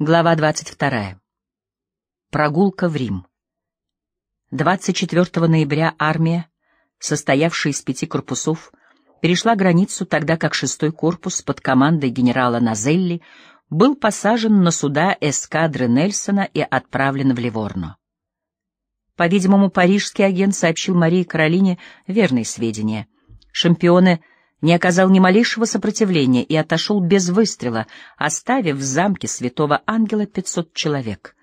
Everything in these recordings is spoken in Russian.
Глава 22. Прогулка в Рим. 24 ноября армия, состоявшая из пяти корпусов, перешла границу, тогда как шестой корпус под командой генерала Назелли был посажен на суда эскадры Нельсона и отправлен в Ливорно. По-видимому, парижский агент сообщил Марии Каролине верные сведения. Шампионы — не оказал ни малейшего сопротивления и отошел без выстрела, оставив в замке святого ангела 500 человек.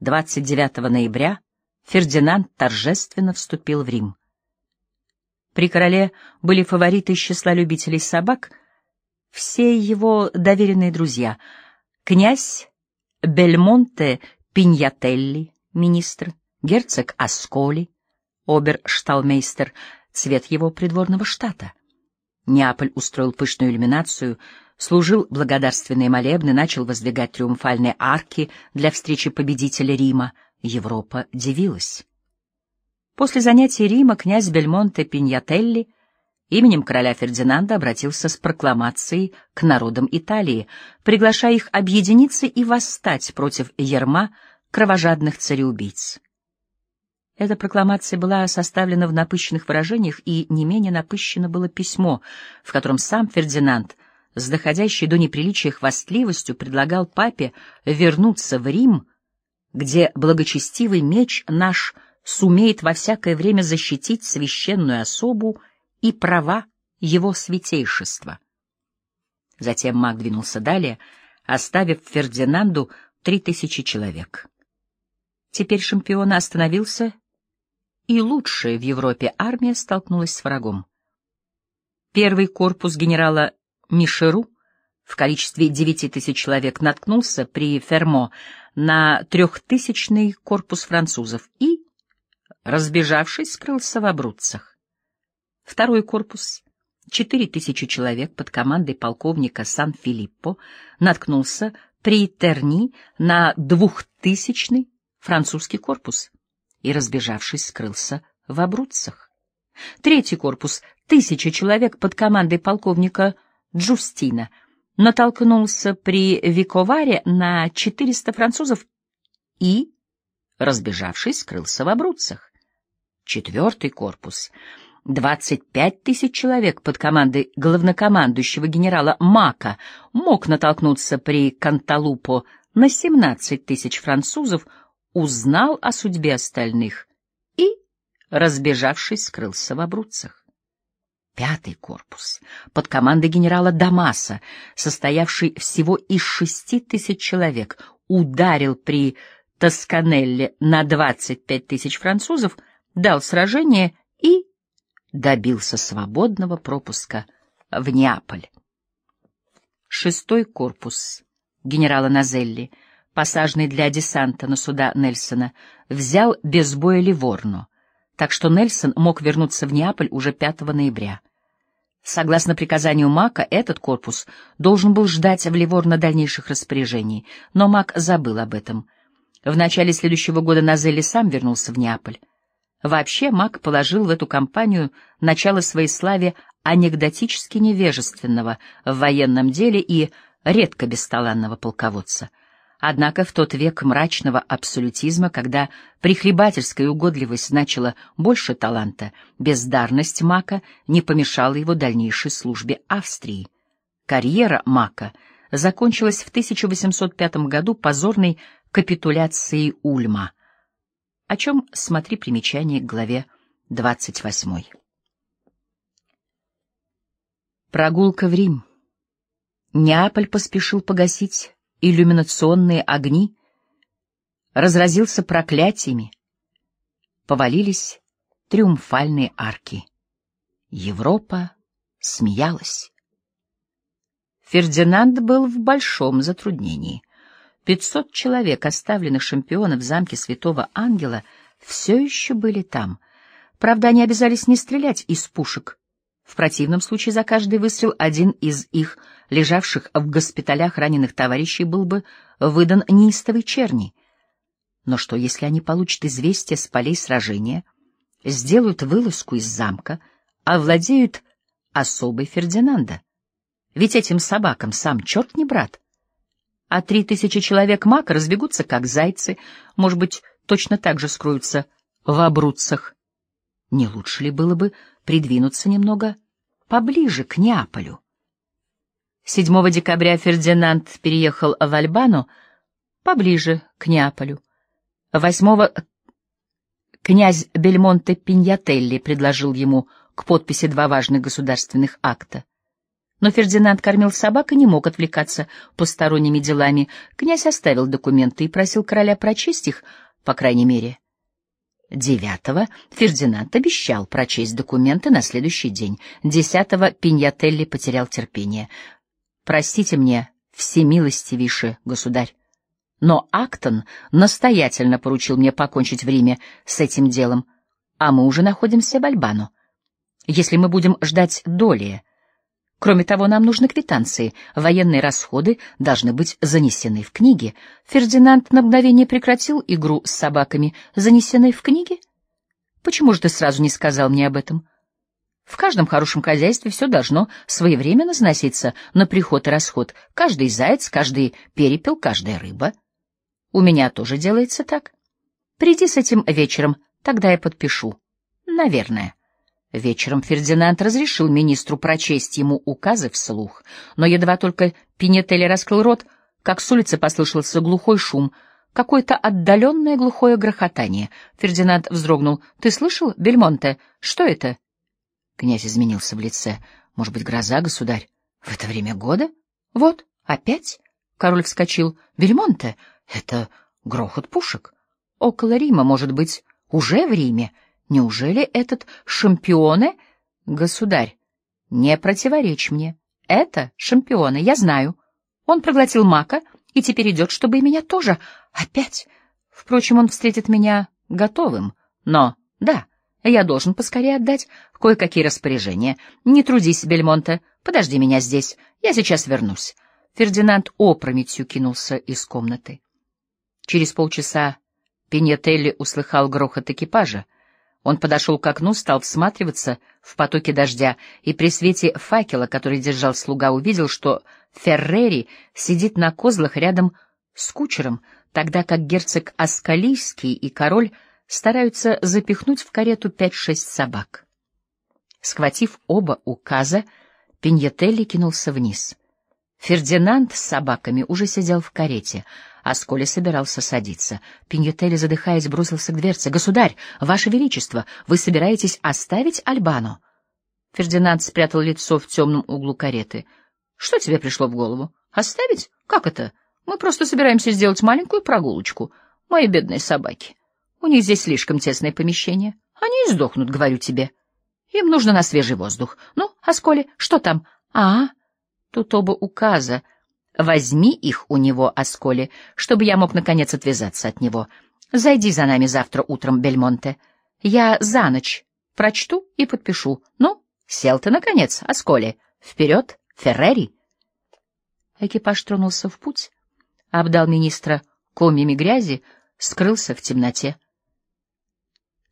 29 ноября Фердинанд торжественно вступил в Рим. При короле были фавориты из числа любителей собак, все его доверенные друзья, князь Бельмонте Пиньятелли, министр, герцог Асколи, обершталмейстер, цвет его придворного штата — Неаполь устроил пышную иллюминацию, служил благодарственные молебны, начал воздвигать триумфальные арки для встречи победителя Рима. Европа дивилась. После занятий Рима князь Бельмонте Пиньятелли именем короля Фердинанда обратился с прокламацией к народам Италии, приглашая их объединиться и восстать против Ерма кровожадных цареубийц. Эта прокламация была составлена в напыщенных выражениях, и не менее напыщено было письмо, в котором сам Фердинанд, с доходящей до неприличия хвастливостью, предлагал папе вернуться в Рим, где благочестивый меч наш сумеет во всякое время защитить священную особу и права его святейшества. Затем маг двинулся далее, оставив Фердинанду три тысячи человек. Теперь шампион остановился и лучшая в Европе армия столкнулась с врагом. Первый корпус генерала Мишеру в количестве девяти тысяч человек наткнулся при Фермо на трехтысячный корпус французов и, разбежавшись, скрылся в Абруццах. Второй корпус, четыре тысячи человек под командой полковника Сан-Филиппо, наткнулся при Терни на двухтысячный французский корпус и, разбежавшись, скрылся в Абруццах. Третий корпус, тысяча человек под командой полковника Джустина, натолкнулся при Виковаре на 400 французов и, разбежавшись, скрылся в Абруццах. Четвертый корпус, 25 тысяч человек под командой главнокомандующего генерала Мака, мог натолкнуться при Канталупо на 17 тысяч французов, узнал о судьбе остальных и, разбежавшись, скрылся в Абруццах. Пятый корпус под командой генерала Дамаса, состоявший всего из шести тысяч человек, ударил при Тосканелле на двадцать пять тысяч французов, дал сражение и добился свободного пропуска в Неаполь. Шестой корпус генерала Назелли — посаженный для десанта на суда Нельсона, взял без боя Ливорно, так что Нельсон мог вернуться в Неаполь уже 5 ноября. Согласно приказанию Мака, этот корпус должен был ждать в Ливорно дальнейших распоряжений, но Мак забыл об этом. В начале следующего года Назели сам вернулся в Неаполь. Вообще Мак положил в эту кампанию начало своей славе анекдотически невежественного в военном деле и редко бесталанного полководца — Однако в тот век мрачного абсолютизма, когда прихлебательская угодливость значила больше таланта, бездарность Мака не помешала его дальнейшей службе Австрии. Карьера Мака закончилась в 1805 году позорной капитуляцией Ульма, о чем смотри примечание к главе 28. Прогулка в Рим. Неаполь поспешил погасить иллюминационные огни, разразился проклятиями, повалились триумфальные арки. Европа смеялась. Фердинанд был в большом затруднении. Пятьсот человек, оставленных шампионов в замке Святого Ангела, все еще были там. Правда, они обязались не стрелять из пушек, в противном случае за каждый выстрел один из их, лежавших в госпиталях раненых товарищей, был бы выдан неистовой черни. Но что, если они получат известие с полей сражения, сделают вылазку из замка, овладеют особой Фердинанда? Ведь этим собакам сам черт не брат. а три тысячи человек мака разбегутся, как зайцы, может быть, точно так же скроются в обрудцах. Не лучше ли было бы придвинуться немного поближе к Неаполю? 7 декабря Фердинанд переехал в Альбану, поближе к Неаполю. 8 князь Бельмонте Пиньятелли предложил ему к подписи два важных государственных акта. Но Фердинанд кормил собак и не мог отвлекаться посторонними делами. Князь оставил документы и просил короля прочесть их, по крайней мере. Девятого Фердинанд обещал прочесть документы на следующий день. Десятого Пиньятелли потерял терпение. «Простите мне, всемилостивейше, государь, но Актон настоятельно поручил мне покончить в Риме с этим делом, а мы уже находимся в Альбану. Если мы будем ждать доли... Кроме того, нам нужны квитанции. Военные расходы должны быть занесены в книги. Фердинанд на мгновение прекратил игру с собаками. Занесены в книги? Почему же ты сразу не сказал мне об этом? В каждом хорошем хозяйстве все должно своевременно заноситься на приход и расход. Каждый заяц, каждый перепел, каждая рыба. У меня тоже делается так. Приди с этим вечером, тогда я подпишу. Наверное. Вечером Фердинанд разрешил министру прочесть ему указы вслух, но едва только Пинетелли раскрыл рот, как с улицы послышался глухой шум, какое-то отдаленное глухое грохотание. Фердинанд вздрогнул. — Ты слышал, Бельмонте? Что это? Князь изменился в лице. — Может быть, гроза, государь? В это время года? — Вот, опять? Король вскочил. — Бельмонте, это грохот пушек. Около Рима, может быть, уже в Риме. Неужели этот шампионы... Государь, не противоречь мне. Это шампионы, я знаю. Он проглотил мака и теперь идет, чтобы и меня тоже. Опять. Впрочем, он встретит меня готовым. Но, да, я должен поскорее отдать кое-какие распоряжения. Не трудись, Бельмонте, подожди меня здесь. Я сейчас вернусь. Фердинанд опрометью кинулся из комнаты. Через полчаса Пиньетелли услыхал грохот экипажа. Он подошел к окну, стал всматриваться в потоки дождя, и при свете факела, который держал слуга, увидел, что Феррери сидит на козлах рядом с кучером, тогда как герцог Аскалийский и король стараются запихнуть в карету пять-шесть собак. Схватив оба указа, Пиньетелли кинулся вниз. Фердинанд с собаками уже сидел в карете — Асколи собирался садиться. Пиньетелли, задыхаясь, бросился к дверце. «Государь, ваше величество, вы собираетесь оставить Альбану?» Фердинанд спрятал лицо в темном углу кареты. «Что тебе пришло в голову? Оставить? Как это? Мы просто собираемся сделать маленькую прогулочку. Мои бедные собаки. У них здесь слишком тесное помещение. Они и сдохнут, говорю тебе. Им нужно на свежий воздух. Ну, Асколи, что там? А, тут оба указа Возьми их у него, Асколи, чтобы я мог, наконец, отвязаться от него. Зайди за нами завтра утром, Бельмонте. Я за ночь прочту и подпишу. Ну, сел ты, наконец, Асколи. Вперед, Феррери. Экипаж тронулся в путь, обдал министра комьями грязи, скрылся в темноте.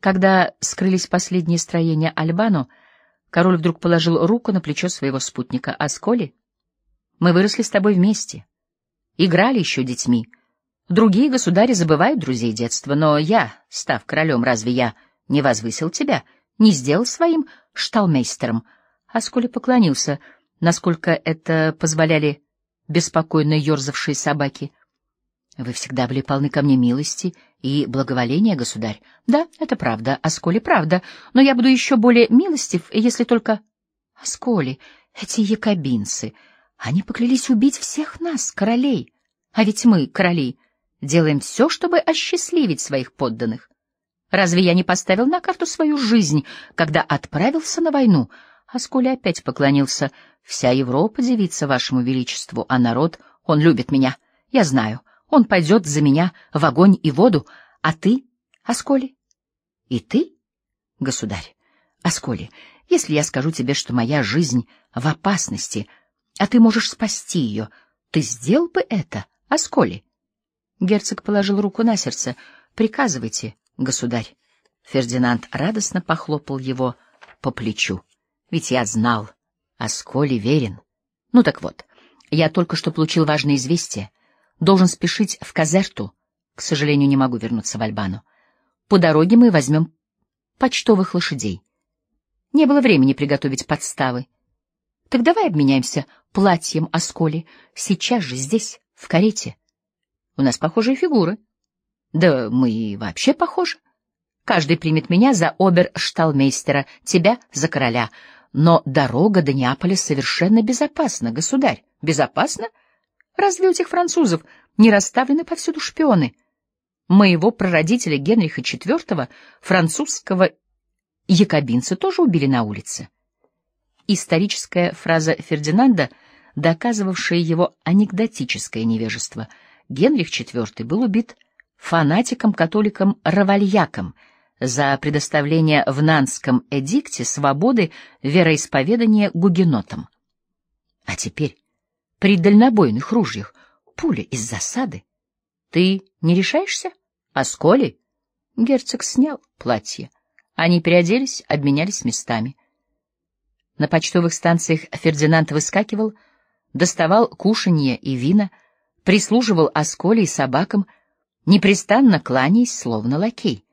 Когда скрылись последние строения Альбану, король вдруг положил руку на плечо своего спутника Асколи мы выросли с тобой вместе. Играли еще детьми. Другие государи забывают друзей детства, но я, став королем, разве я не возвысил тебя, не сделал своим шталмейстером? Асколи поклонился, насколько это позволяли беспокойно ерзавшие собаки. Вы всегда были полны ко мне милости и благоволения, государь. Да, это правда, Асколи, правда, но я буду еще более милостив, если только... Асколи, эти якобинцы... Они поклялись убить всех нас, королей. А ведь мы, короли, делаем все, чтобы осчастливить своих подданных. Разве я не поставил на карту свою жизнь, когда отправился на войну? Асколи опять поклонился. Вся Европа дивится вашему величеству, а народ, он любит меня. Я знаю, он пойдет за меня в огонь и воду. А ты, Асколи? И ты, государь? Асколи, если я скажу тебе, что моя жизнь в опасности — а ты можешь спасти ее. Ты сделал бы это, Асколи? Герцог положил руку на сердце. Приказывайте, государь. Фердинанд радостно похлопал его по плечу. Ведь я знал, Асколи верен. Ну так вот, я только что получил важное известие. должен спешить в Казерту. К сожалению, не могу вернуться в Альбану. По дороге мы возьмем почтовых лошадей. Не было времени приготовить подставы. Так давай обменяемся платьем Осколи. Сейчас же здесь, в карете. У нас похожие фигуры. Да мы и вообще похожи. Каждый примет меня за обершталмейстера, тебя за короля. Но дорога до Неаполя совершенно безопасна, государь. Безопасна? Разве у этих французов не расставлены повсюду шпионы? Моего прародителя Генриха IV, французского якобинца, тоже убили на улице. Историческая фраза Фердинанда, доказывавшая его анекдотическое невежество. Генрих IV был убит фанатиком-католиком-равальяком за предоставление в Нанском эдикте свободы вероисповедания гугенотам. А теперь при дальнобойных ружьях пуля из засады. Ты не решаешься? А сколи? Герцог снял платье. Они переоделись, обменялись местами. На почтовых станциях Фердинанд выскакивал, доставал кушанье и вина, прислуживал осколе и собакам, непрестанно кланяясь, словно лакей.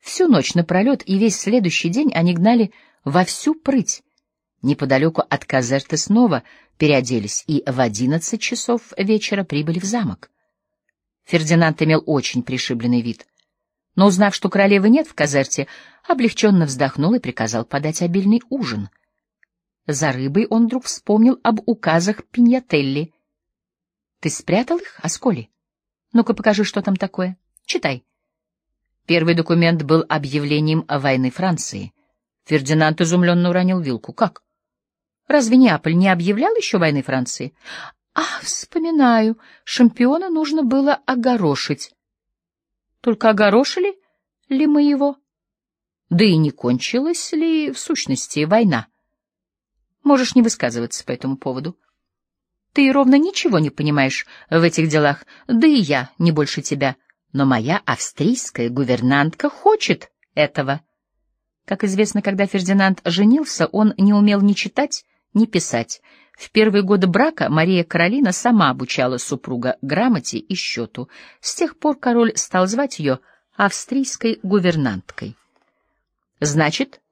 Всю ночь напролет и весь следующий день они гнали во всю прыть. Неподалеку от Казерты снова переоделись и в одиннадцать часов вечера прибыли в замок. Фердинанд имел очень пришибленный вид. Но, узнав, что королевы нет в Казерте, облегченно вздохнул и приказал подать обильный ужин. За рыбой он вдруг вспомнил об указах Пиньятелли. — Ты спрятал их, Асколи? Ну-ка покажи, что там такое. Читай. Первый документ был объявлением о войны Франции. Фердинанд изумленно уронил вилку. — Как? Разве Неаполь не объявлял еще войны Франции? Ах, вспоминаю, шампиона нужно было огорошить. Только огорошили ли мы его? Да и не кончилась ли, в сущности, война? Можешь не высказываться по этому поводу. Ты ровно ничего не понимаешь в этих делах, да и я не больше тебя. Но моя австрийская гувернантка хочет этого. Как известно, когда Фердинанд женился, он не умел ни читать, ни писать. В первые годы брака Мария Каролина сама обучала супруга грамоте и счету. С тех пор король стал звать ее австрийской гувернанткой. Значит,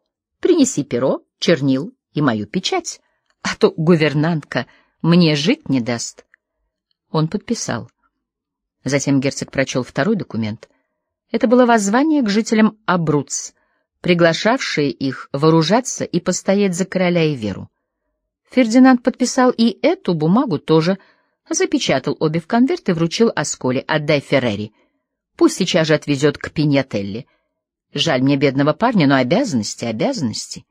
принеси перо, чернил и мою печать, а то гувернантка мне жить не даст. Он подписал. Затем герцог прочел второй документ. Это было воззвание к жителям Абруц, приглашавшее их вооружаться и постоять за короля и веру. Фердинанд подписал и эту бумагу тоже, запечатал обе в конверт и вручил Асколе. «Отдай Феррери. Пусть сейчас же отвезет к Пиньятелли. Жаль мне бедного парня, но обязанности, обязанности.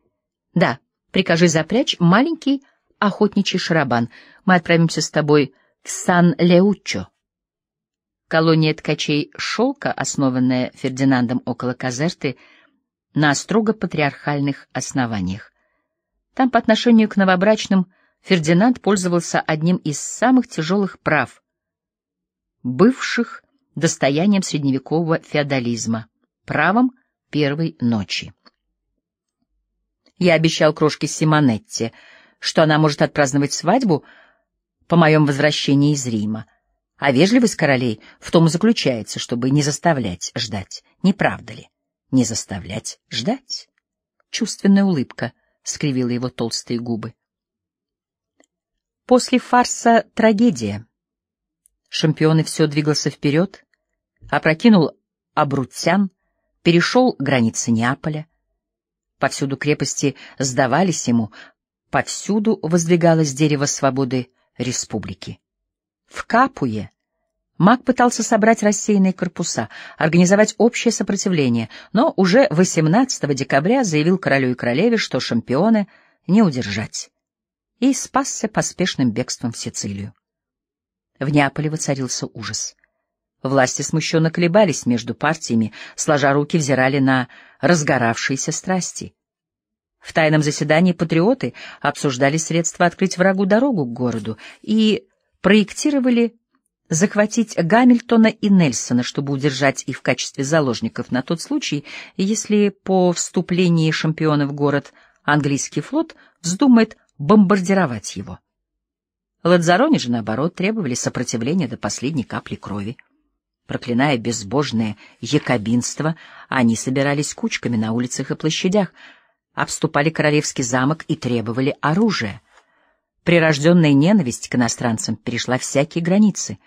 Да, прикажи запрячь маленький охотничий шарабан. Мы отправимся с тобой в Сан-Леуччо». Колония ткачей шелка, основанная Фердинандом около Казерты, на строго патриархальных основаниях. Там по отношению к новобрачным Фердинанд пользовался одним из самых тяжелых прав, бывших достоянием средневекового феодализма, правом первой ночи. Я обещал крошке Симонетте, что она может отпраздновать свадьбу по моем возвращении из Рима, а вежливость королей в том и заключается, чтобы не заставлять ждать, не правда ли? Не заставлять ждать. Чувственная улыбка — скривила его толстые губы. После фарса трагедия. Шампион и все двигался вперед, опрокинул Абруцян, перешел границы Неаполя. Повсюду крепости сдавались ему, повсюду воздвигалось дерево свободы республики. В Капуе Маг пытался собрать рассеянные корпуса, организовать общее сопротивление, но уже 18 декабря заявил королю и королеве, что шампионы не удержать, и спасся поспешным бегством в Сицилию. В Неаполе воцарился ужас. Власти смущенно колебались между партиями, сложа руки взирали на разгоравшиеся страсти. В тайном заседании патриоты обсуждали средства открыть врагу дорогу к городу и проектировали захватить Гамильтона и Нельсона, чтобы удержать их в качестве заложников на тот случай, если по вступлении шампиона в город английский флот вздумает бомбардировать его. Ладзароне же, наоборот, требовали сопротивления до последней капли крови. Проклиная безбожное якобинство, они собирались кучками на улицах и площадях, обступали королевский замок и требовали оружия. Прирожденная ненависть к иностранцам перешла всякие границы.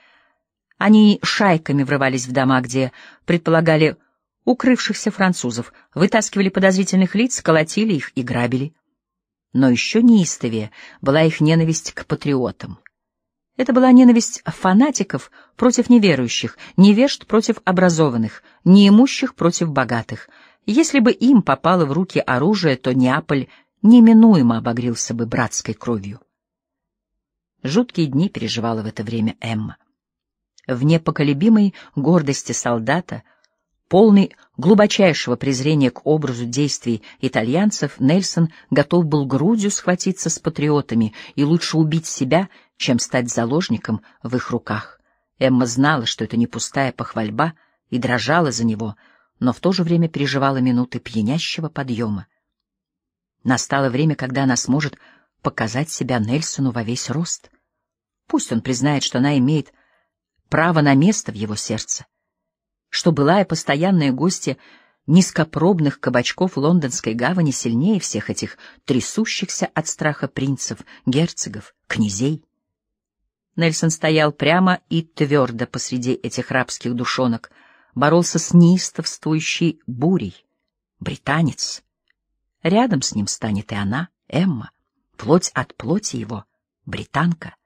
Они шайками врывались в дома, где предполагали укрывшихся французов, вытаскивали подозрительных лиц, колотили их и грабили. Но еще неистовее была их ненависть к патриотам. Это была ненависть фанатиков против неверующих, невежд против образованных, неимущих против богатых. Если бы им попало в руки оружие, то Неаполь неминуемо обогрелся бы братской кровью. Жуткие дни переживала в это время Эмма. В непоколебимой гордости солдата, полный глубочайшего презрения к образу действий итальянцев, Нельсон готов был грудью схватиться с патриотами и лучше убить себя, чем стать заложником в их руках. Эмма знала, что это не пустая похвальба, и дрожала за него, но в то же время переживала минуты пьянящего подъема. Настало время, когда она сможет показать себя Нельсону во весь рост. Пусть он признает, что она имеет право на место в его сердце, что былая постоянная гостья низкопробных кабачков лондонской гавани сильнее всех этих трясущихся от страха принцев, герцогов, князей. Нельсон стоял прямо и твердо посреди этих рабских душонок, боролся с неистовствующей бурей. Британец. Рядом с ним станет и она, Эмма, плоть от плоти его, британка.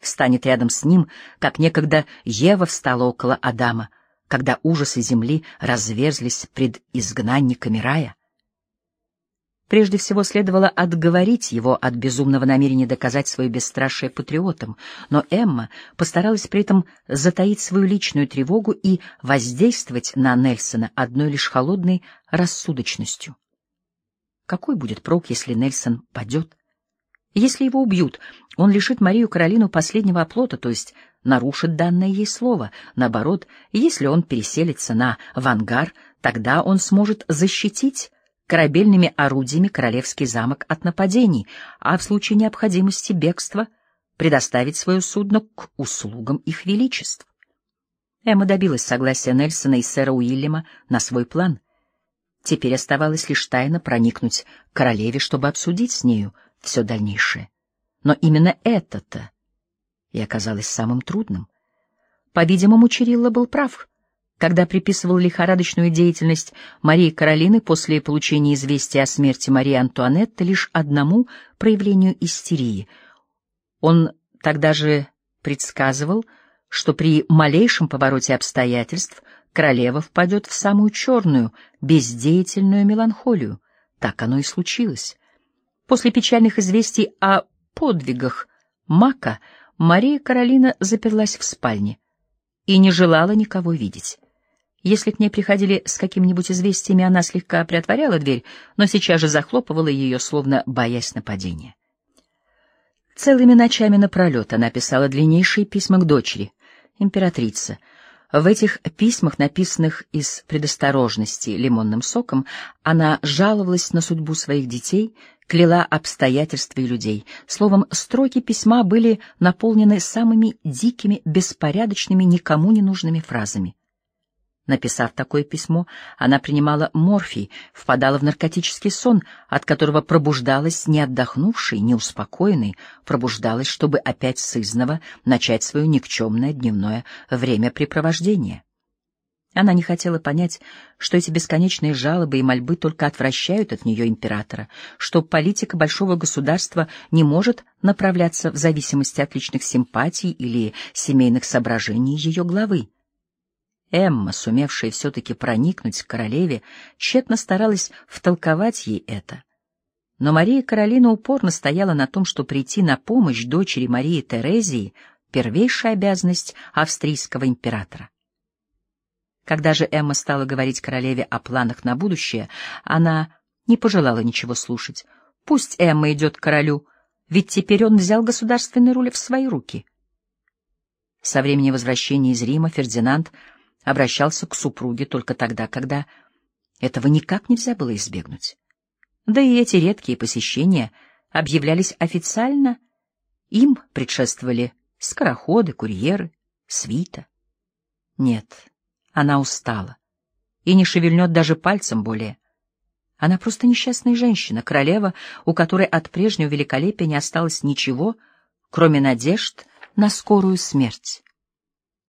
Станет рядом с ним, как некогда Ева встала около Адама, когда ужасы земли разверзлись пред изгнанниками рая. Прежде всего следовало отговорить его от безумного намерения доказать свое бесстрашие патриотам, но Эмма постаралась при этом затаить свою личную тревогу и воздействовать на Нельсона одной лишь холодной рассудочностью. Какой будет прок, если Нельсон падет? Если его убьют, он лишит Марию Каролину последнего оплота, то есть нарушит данное ей слово. Наоборот, если он переселится на Вангар, тогда он сможет защитить корабельными орудиями Королевский замок от нападений, а в случае необходимости бегства предоставить свое судно к услугам их величеств. Эмма добилась согласия Нельсона и сэра Уильяма на свой план. Теперь оставалось лишь тайно проникнуть к королеве, чтобы обсудить с нею все дальнейшее. Но именно это-то и оказалось самым трудным. По-видимому, Чирилла был прав — когда приписывал лихорадочную деятельность Марии Каролины после получения известия о смерти Марии Антуанетты лишь одному проявлению истерии. Он тогда же предсказывал, что при малейшем повороте обстоятельств королева впадет в самую черную, бездеятельную меланхолию. Так оно и случилось. После печальных известий о подвигах Мака Мария Каролина заперлась в спальне и не желала никого видеть. Если к ней приходили с какими-нибудь известиями, она слегка приотворяла дверь, но сейчас же захлопывала ее, словно боясь нападения. Целыми ночами напролет она писала длиннейшие письма к дочери, императрице. В этих письмах, написанных из предосторожности лимонным соком, она жаловалась на судьбу своих детей, кляла обстоятельства и людей. Словом, строки письма были наполнены самыми дикими, беспорядочными, никому не нужными фразами. Написав такое письмо, она принимала морфий, впадала в наркотический сон, от которого пробуждалась не отдохнувшей, не успокоенной, пробуждалась, чтобы опять сызново начать свое никчемное дневное времяпрепровождение. Она не хотела понять, что эти бесконечные жалобы и мольбы только отвращают от нее императора, что политика большого государства не может направляться в зависимости от личных симпатий или семейных соображений ее главы. Эмма, сумевшая все-таки проникнуть к королеве, тщетно старалась втолковать ей это. Но Мария Каролина упорно стояла на том, что прийти на помощь дочери Марии Терезии — первейшая обязанность австрийского императора. Когда же Эмма стала говорить королеве о планах на будущее, она не пожелала ничего слушать. Пусть Эмма идет к королю, ведь теперь он взял государственный руль в свои руки. Со времени возвращения из Рима Фердинанд — обращался к супруге только тогда, когда этого никак нельзя было избегнуть. Да и эти редкие посещения объявлялись официально Им предшествовали скороходы, курьеры, свита. Нет, она устала и не шевельнет даже пальцем более. Она просто несчастная женщина, королева, у которой от прежнего великолепия не осталось ничего, кроме надежд на скорую смерть.